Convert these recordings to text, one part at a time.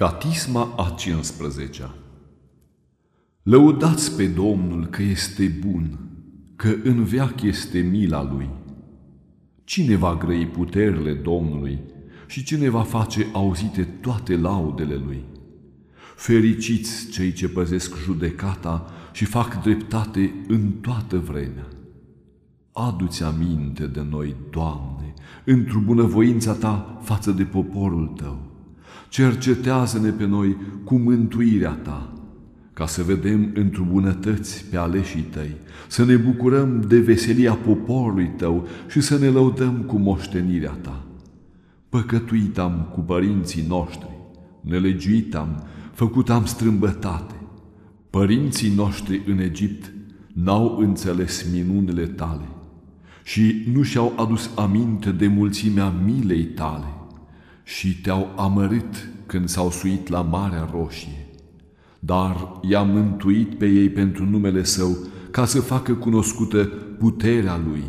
Catisma a 15-a Lăudați pe Domnul că este bun, că în veac este mila Lui. Cine va grăi puterile Domnului și cine va face auzite toate laudele Lui? Fericiți cei ce păzesc judecata și fac dreptate în toată vremea. Adu-ți aminte de noi, Doamne, într-o bunăvoința Ta față de poporul Tău cercetează-ne pe noi cu mântuirea Ta, ca să vedem într bunătăți pe aleșii Tăi, să ne bucurăm de veselia poporului Tău și să ne lăudăm cu moștenirea Ta. Păcătuit am cu părinții noștri, nelegiuit am, făcut am strâmbătate. Părinții noștri în Egipt n-au înțeles minunile Tale și nu și-au adus aminte de mulțimea milei Tale și te-au amărit când s-au suit la Marea Roșie, dar i-a mântuit pe ei pentru numele Său ca să facă cunoscută puterea Lui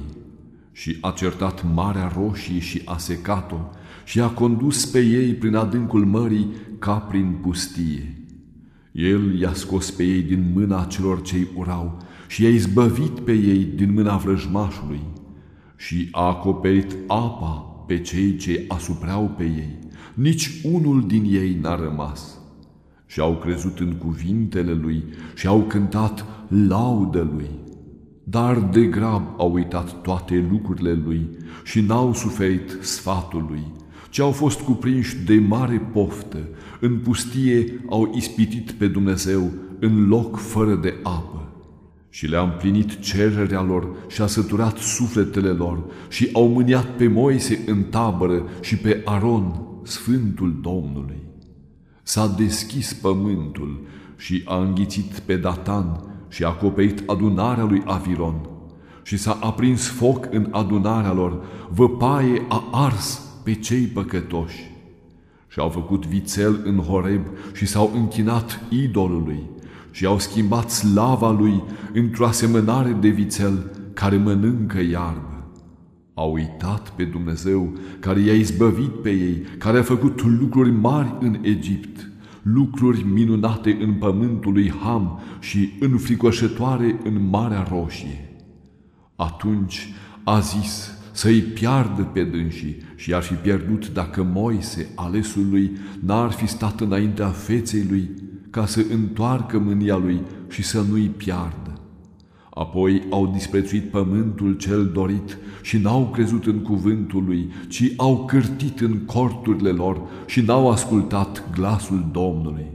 și a certat Marea Roșie și a secat-o și a condus pe ei prin adâncul mării ca prin pustie. El i-a scos pe ei din mâna celor ce-i urau și i-a izbăvit pe ei din mâna vrăjmașului și a acoperit apa pe cei ce asupreau pe ei, nici unul din ei n-a rămas. Și au crezut în cuvintele lui și au cântat laudă lui. Dar de grab au uitat toate lucrurile lui și n-au suferit sfatul lui, ci au fost cuprinși de mare poftă, în pustie au ispitit pe Dumnezeu în loc fără de apă și le-a împlinit cererea lor și a săturat sufletele lor și au mâniat pe Moise în tabără și pe Aron, Sfântul Domnului. S-a deschis pământul și a înghițit pe Datan și a acoperit adunarea lui Aviron și s-a aprins foc în adunarea lor, văpaie a ars pe cei păcătoși. Și au făcut vițel în Horeb și s-au închinat idolului, și au schimbat slava lui într-o asemănare de vițel care mănâncă iarbă. Au uitat pe Dumnezeu care i-a izbăvit pe ei, care a făcut lucruri mari în Egipt, lucruri minunate în pământul lui Ham și înfricoșătoare în Marea Roșie. Atunci a zis să-i piardă pe dânsii și ar fi pierdut dacă Moise, alesul lui, n-ar fi stat înaintea feței lui ca să întoarcă mânia lui și să nu-i piardă. Apoi au disprețuit pământul cel dorit și n-au crezut în cuvântul lui, ci au cârtit în corturile lor și n-au ascultat glasul Domnului.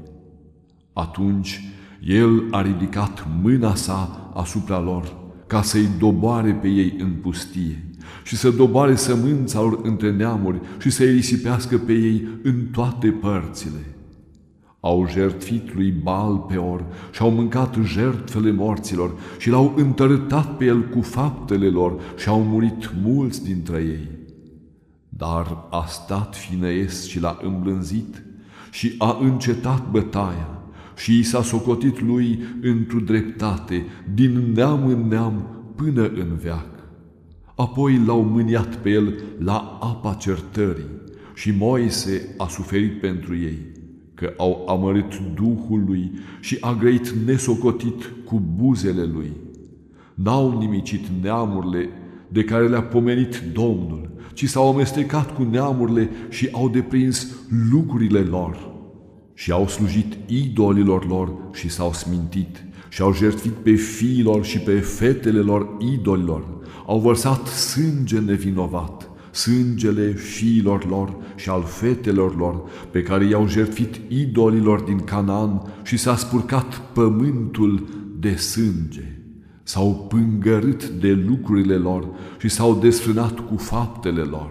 Atunci el a ridicat mâna sa asupra lor ca să-i doboare pe ei în pustie și să doboare sămânța lor între neamuri și să-i risipească pe ei în toate părțile au jertfit lui Baal Peor și au mâncat jertfele morților și l-au întărătat pe el cu faptele lor și au murit mulți dintre ei. Dar a stat Finees și l-a îmblânzit și a încetat bătaia și i s-a socotit lui într-o dreptate, din neam în neam până în veac. Apoi l-au mâniat pe el la apa certării și Moise a suferit pentru ei că au amărit Duhul lui și a grăit nesocotit cu buzele lui. N-au nimicit neamurile de care le-a pomenit Domnul, ci s-au amestecat cu neamurile și au deprins lucrurile lor. Și au slujit idolilor lor și s-au smintit și au jertfit pe fiilor și pe fetele lor idolilor. Au vărsat sânge nevinovat sângele fiilor lor și al fetelor lor, pe care i-au jertfit idolilor din Canaan și s-a spurcat pământul de sânge. S-au pângărât de lucrurile lor și s-au desfrânat cu faptele lor.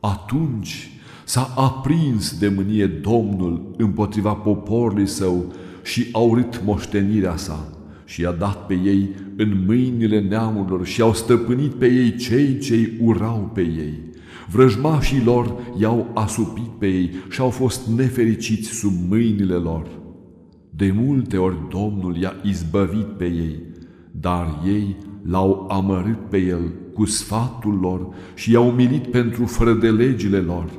Atunci s-a aprins de mânie Domnul împotriva poporului său și a urât moștenirea sa și i-a dat pe ei în mâinile neamurilor și au stăpânit pe ei cei ce urau pe ei. Vrăjmașii lor i-au asupit pe ei și au fost nefericiți sub mâinile lor. De multe ori Domnul i-a izbăvit pe ei, dar ei l-au amărât pe el cu sfatul lor și i-au milit pentru fără de legile lor.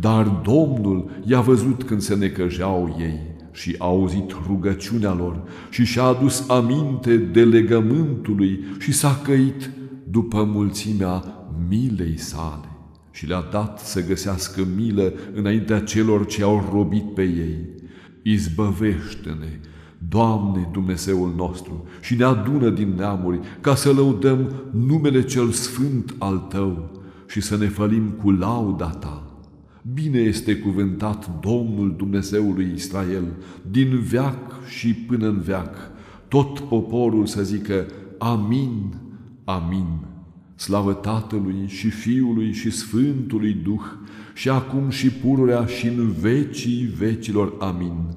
dar Domnul i-a văzut când se necăjeau ei și a auzit rugăciunea lor și și-a adus aminte de legământului și s-a căit după mulțimea milei sale și le-a dat să găsească milă înaintea celor ce au robit pe ei. Izbăvește-ne, Doamne Dumnezeul nostru, și ne adună din neamuri ca să lăudăm numele cel sfânt al Tău și să ne fălim cu lauda Ta. Bine este cuvântat Domnul Dumnezeului Israel, din veac și până în veac, tot poporul să zică Amin, Amin. Slavă Tatălui și Fiului și Sfântului Duh, și acum și pururea și în vecii vecilor. Amin.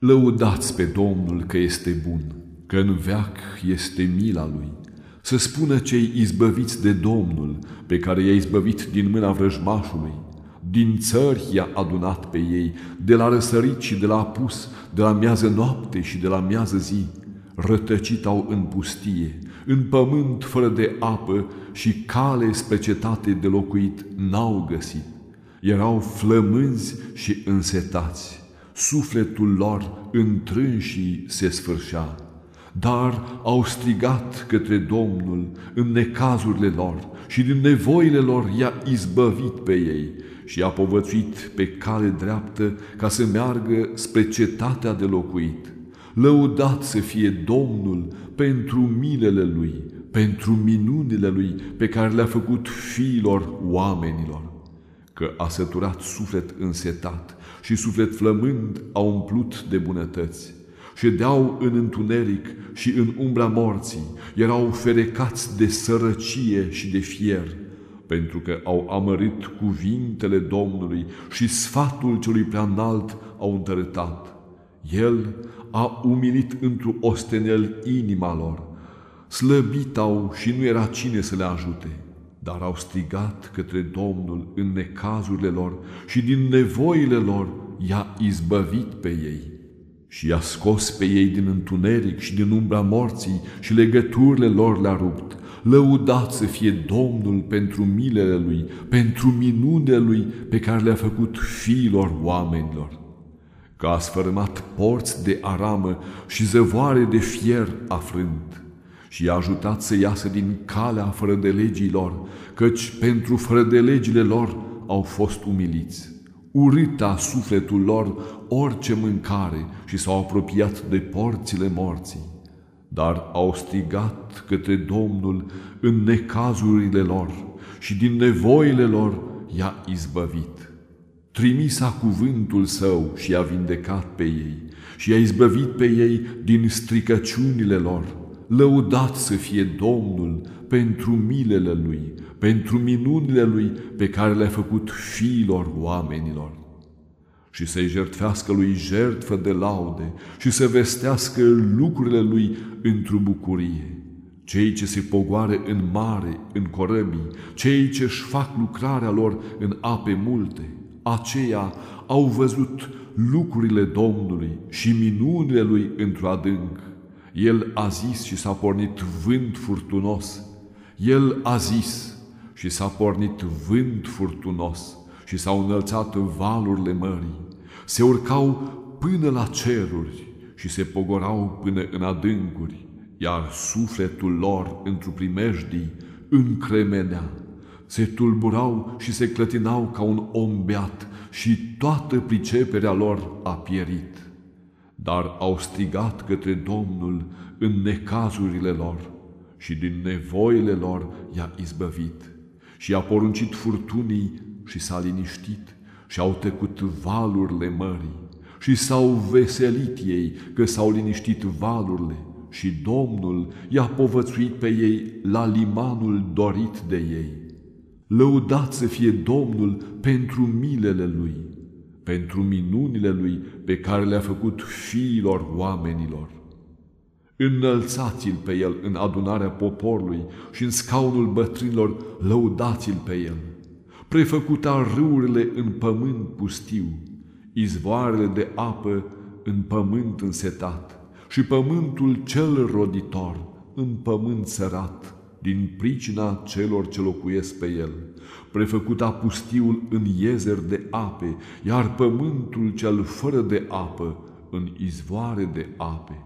Lăudați pe Domnul că este bun, că în veac este mila Lui. Să spună cei izbăviți de Domnul, pe care i-a izbăvit din mâna vrăjmașului, din țări i-a adunat pe ei, de la răsărit și de la apus, de la miază noapte și de la miază zi. Rătăcit au în pustie, în pământ fără de apă și cale spre cetate de locuit n-au găsit. Erau flămânzi și însetați, sufletul lor întrânșii se sfârșea, dar au strigat către Domnul în necazurile lor și din nevoile lor i-a izbăvit pe ei și i-a povățuit pe cale dreaptă ca să meargă spre cetatea de locuit. Lăudat să fie Domnul pentru milele Lui, pentru minunile Lui pe care le-a făcut fiilor oamenilor, că a săturat suflet însetat și suflet flămând a umplut de bunătăți. Ședeau în întuneric și în umbra morții, erau ferecați de sărăcie și de fier, pentru că au amărit cuvintele Domnului și sfatul celui prea înalt au întărătat. El a umilit într-o ostenel inima lor, slăbit au și nu era cine să le ajute, dar au strigat către Domnul în necazurile lor și din nevoile lor i-a izbăvit pe ei și i-a scos pe ei din întuneric și din umbra morții și legăturile lor le-a rupt. Lăudat să fie Domnul pentru milele Lui, pentru minunile Lui pe care le-a făcut fiilor oamenilor. Că a sfărâmat porți de aramă și zăvoare de fier afrânt și i-a ajutat să iasă din calea fără de legilor, căci pentru fără de legile lor au fost umiliți. Urâta sufletul lor orice mâncare și s-au apropiat de porțile morții, dar au strigat către Domnul în necazurile lor și din nevoile lor i-a izbăvit. Trimisa cuvântul său și i-a vindecat pe ei și i-a izbăvit pe ei din stricăciunile lor lăudat să fie Domnul pentru milele Lui, pentru minunile Lui pe care le-a făcut fiilor oamenilor. Și să-i jertfească Lui jertfă de laude și să vestească lucrurile Lui într-o bucurie. Cei ce se pogoare în mare, în corăbii, cei ce își fac lucrarea lor în ape multe, aceia au văzut lucrurile Domnului și minunile Lui într-o adânc el a zis și s-a pornit vânt furtunos. El a zis și s-a pornit vânt furtunos și s-au înălțat valurile mării. Se urcau până la ceruri și se pogorau până în adâncuri, iar sufletul lor într-o primejdii încremenea. Se tulburau și se clătinau ca un om beat și toată priceperea lor a pierit dar au strigat către Domnul în necazurile lor și din nevoile lor i-a izbăvit și a poruncit furtunii și s-a liniștit și au tăcut valurile mării și s-au veselit ei că s-au liniștit valurile și Domnul i-a povățuit pe ei la limanul dorit de ei. Lăudat să fie Domnul pentru milele Lui! Pentru minunile lui pe care le-a făcut fiilor oamenilor. Înălțați-l pe el în adunarea poporului și în scaunul bătrânilor lăudați-l pe el. Prefăcuta râurile în pământ pustiu, izvoarele de apă în pământ însetat și pământul cel roditor în pământ sărat din pricina celor ce locuiesc pe el. Prefăcuta pustiul în iezer de ape, iar pământul cel fără de apă în izvoare de ape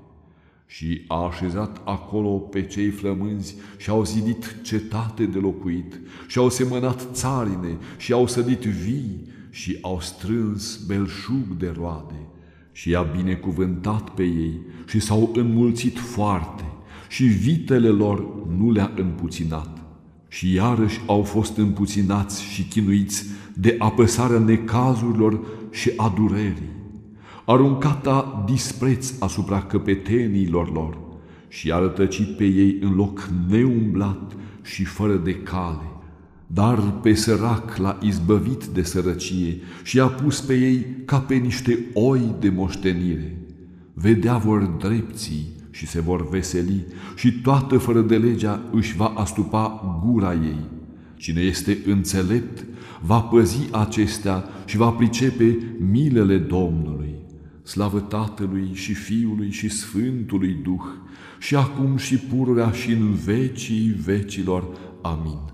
și a așezat acolo pe cei flămânzi și au zidit cetate de locuit și au semănat țarine și au sădit vii și au strâns belșug de roade și i-a binecuvântat pe ei și s-au înmulțit foarte și vitele lor nu le-a împuținat. Și iarăși au fost împuținați și chinuiți de apăsarea necazurilor și a durerii. Aruncata dispreț asupra căpetenilor lor și a rătăcit pe ei în loc neumblat și fără de cale, dar pe sărac l-a izbăvit de sărăcie și a pus pe ei ca pe niște oi de moștenire. Vedea vor drepții și se vor veseli și toată fără de legea își va astupa gura ei. Cine este înțelept va păzi acestea și va pricepe milele Domnului. Slavă Tatălui și Fiului și Sfântului Duh, și acum și pururea și în vecii vecilor. Amin.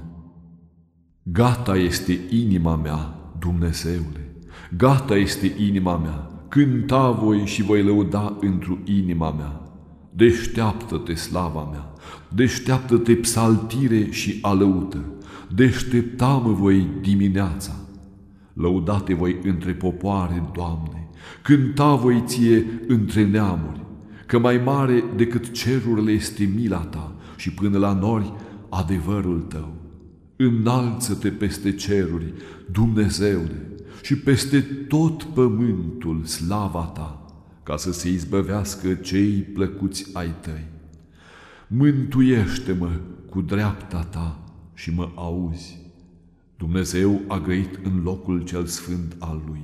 Gata este inima mea, Dumnezeule, gata este inima mea, cânta voi și voi lăuda într-o inima mea. Deșteaptă-te, slava mea, deșteaptă-te psaltire și alăută, deștepta-mă voi dimineața. Lăudate voi între popoare, Doamne, cânta voi ție între neamuri, că mai mare decât cerurile este mila ta și până la nori adevărul tău. Înalță-te peste ceruri, Dumnezeule, și peste tot pământul slava ta, ca să se izbăvească cei plăcuți ai tăi. Mântuiește-mă cu dreapta ta și mă auzi. Dumnezeu a grăit în locul cel sfânt al lui.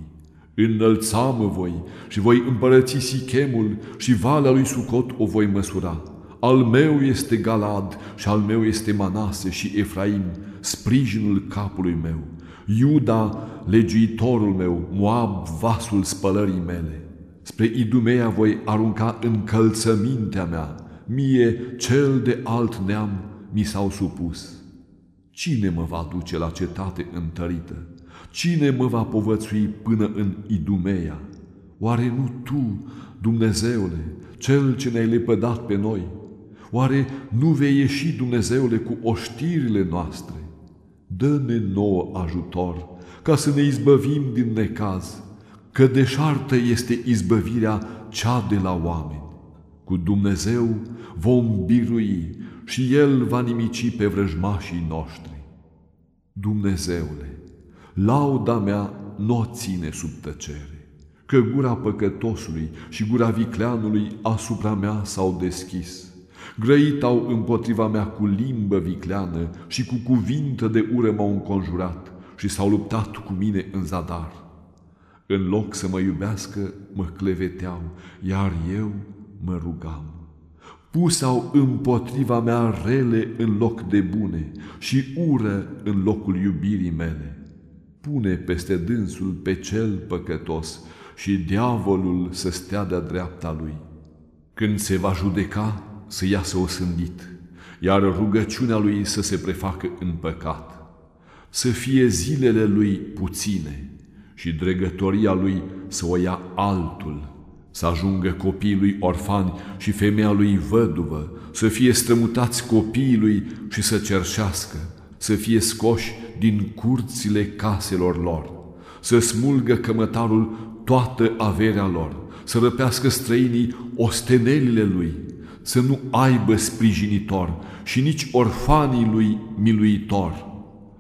Înălțamă voi și voi împărăți Sichemul și valea lui Sucot o voi măsura. Al meu este Galad și al meu este Manase și Efraim, sprijinul capului meu. Iuda, legiuitorul meu, Moab, vasul spălării mele. Spre Idumea voi arunca încălțămintea mea, mie, cel de alt neam, mi s-au supus. Cine mă va duce la cetate întărită? Cine mă va povățui până în Idumea? Oare nu Tu, Dumnezeule, Cel ce ne-ai lepădat pe noi? Oare nu vei ieși, Dumnezeule, cu oștirile noastre? Dă-ne nouă ajutor, ca să ne izbăvim din necaz, că deșartă este izbăvirea cea de la oameni. Cu Dumnezeu vom birui și El va nimici pe vrăjmașii noștri. Dumnezeule, lauda mea nu o ține sub tăcere, că gura păcătosului și gura vicleanului asupra mea s-au deschis. Grăit au împotriva mea cu limbă vicleană și cu cuvinte de ură m-au înconjurat și s-au luptat cu mine în zadar. În loc să mă iubească, mă cleveteau, iar eu mă rugam. Pusau împotriva mea rele în loc de bune și ură în locul iubirii mele. Pune peste dânsul pe cel păcătos și diavolul să stea de-a dreapta lui. Când se va judeca, să iasă osândit, iar rugăciunea lui să se prefacă în păcat. Să fie zilele lui puține și dregătoria lui să o ia altul să ajungă copiii lui orfani și femeia lui văduvă, să fie strămutați copiii lui și să cerșească, să fie scoși din curțile caselor lor, să smulgă cămătarul toată averea lor, să răpească străinii ostenelile lui, să nu aibă sprijinitor și nici orfanii lui miluitor,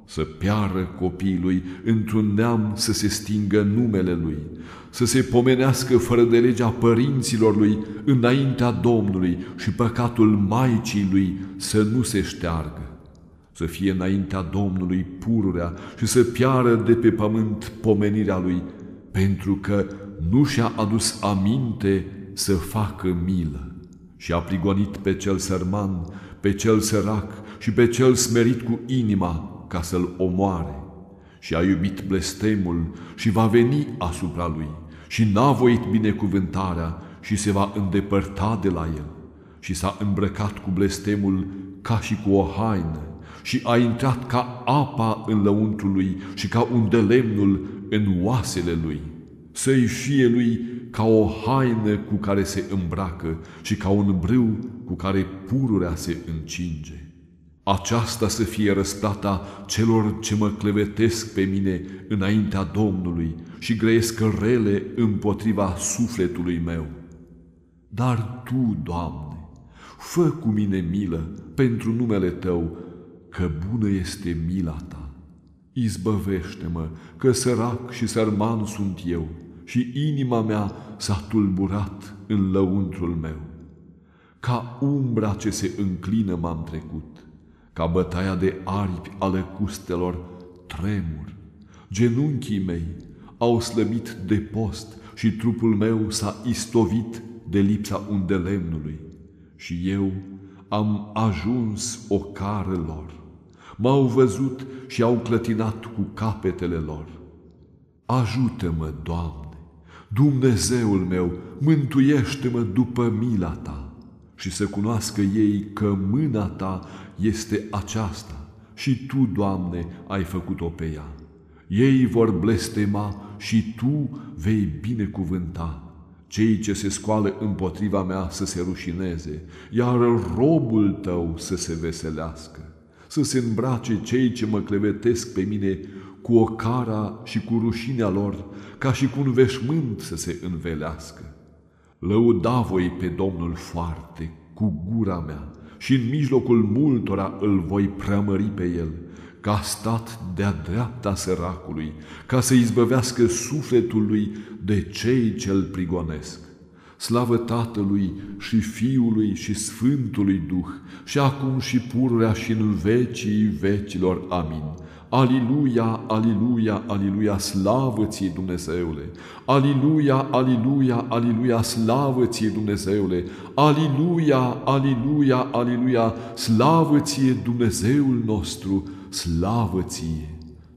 să piară copiii lui într-un neam să se stingă numele lui, să se pomenească fără de legea părinților lui înaintea Domnului și păcatul Maicii lui să nu se șteargă, să fie înaintea Domnului pururea și să piară de pe pământ pomenirea lui, pentru că nu și-a adus aminte să facă milă și a prigonit pe cel sărman, pe cel sărac și pe cel smerit cu inima ca să-l omoare. Și a iubit blestemul și va veni asupra lui și n-a voit binecuvântarea și se va îndepărta de la el. Și s-a îmbrăcat cu blestemul ca și cu o haină și a intrat ca apa în lăuntrul lui și ca un de lemnul în oasele lui să-i fie lui ca o haină cu care se îmbracă și ca un brâu cu care pururea se încinge. Aceasta să fie răsplata celor ce mă clevetesc pe mine înaintea Domnului și grăiesc rele împotriva sufletului meu. Dar Tu, Doamne, fă cu mine milă pentru numele Tău, că bună este mila Ta. Izbăvește-mă, că sărac și sărman sunt eu și inima mea s-a tulburat în lăuntrul meu. Ca umbra ce se înclină m-am trecut, ca bătaia de aripi ale custelor tremur. Genunchii mei au slăbit de post și trupul meu s-a istovit de lipsa undelemnului și eu am ajuns o cară lor. M-au văzut și au clătinat cu capetele lor. Ajută-mă, Doamne! Dumnezeul meu, mântuiește-mă după mila ta și să cunoască ei că mâna ta este aceasta și tu, Doamne, ai făcut-o pe ea. Ei vor blestema și tu vei binecuvânta. Cei ce se scoală împotriva mea să se rușineze, iar robul tău să se veselească. Să se îmbrace cei ce mă clevetesc pe mine cu o cara și cu rușinea lor, ca și cu un veșmânt să se învelească. Lăuda voi pe Domnul foarte cu gura mea și în mijlocul multora îl voi preamări pe el, ca stat de-a dreapta săracului, ca să izbăvească sufletul lui de cei ce îl prigonesc. Slavă Tatălui și Fiului și Sfântului Duh, și acum și pururea și în vecii vecilor. Amin. Aliluia, aliluia, aliluia, slavă ție Dumnezeule! Aliluia, aliluia, aliluia, slavă ție Dumnezeule! Aliluia, aliluia, aliluia, slavă ție Dumnezeul nostru, slavă ție!